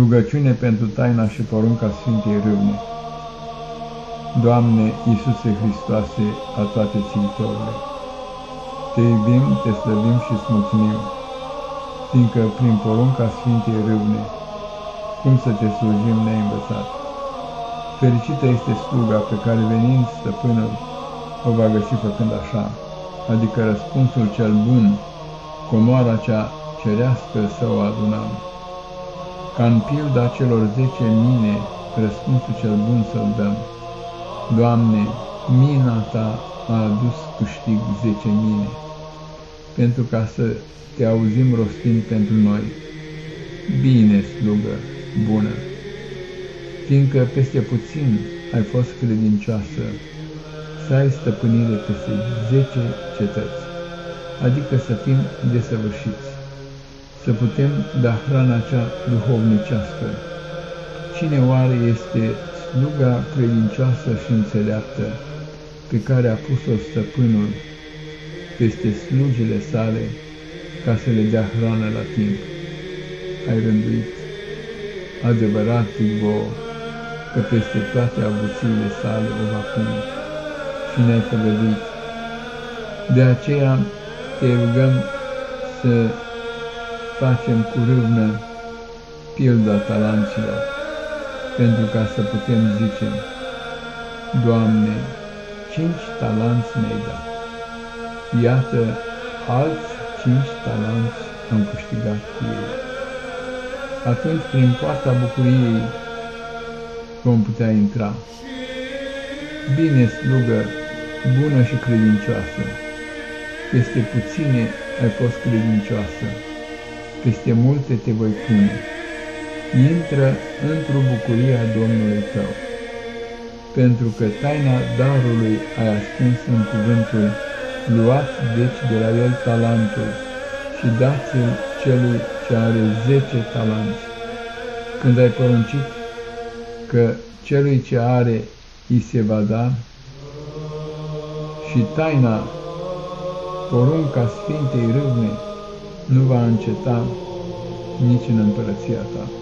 Rugăciune pentru taina și porunca Sfintei Râvne. Doamne Iisuse Hristoase, a toate țintorile, Te iubim, Te slăbim și îți mulțumim, fiindcă prin porunca Sfintei Râvne, cum să Te slujim ne-ai învățat. Fericită este sluga pe care venind stăpânul o va găsi făcând așa, adică răspunsul cel bun, comoara cea cerească să o adunăm ca în pilda celor zece mine, răspunsul cel bun să-l dăm. Doamne, mina Ta a adus câștig zece mine, pentru ca să Te auzim rostind pentru noi. Bine, slugă, bună, fiindcă peste puțin ai fost credincioasă, să ai stăpânire peste zece cetăți, adică să fim desăvârșiți să putem da hrana cea duhovnicească. Cine oare este sluga credincioasă și înțeleaptă pe care a pus-o stăpânul peste slugile sale ca să le dea hrană la timp? Ai rânduit, adevărat zic vouă, că peste toate avuțiile sale o va pune și ne-ai păgăduit. De aceea te rugăm să facem cu râvnă pilda talanților, pentru ca să putem zice, Doamne, cinci talanți mi-ai dat. Iată, alți cinci talanți am câștigat cu ei. Atunci, prin poarta bucuriei, vom putea intra. Bine, slugă, bună și credincioasă, peste puține ai fost credincioasă peste multe te voi pune. Intră într-o bucurie a Domnului tău, pentru că taina darului ai ascuns în cuvântul, luați deci de la el talentul și dați-l celui ce are zece talanți. Când ai poruncit că celui ce are îi se va da și taina, porunca Sfintei Râvne, nu va înceta nici în împărăția ta.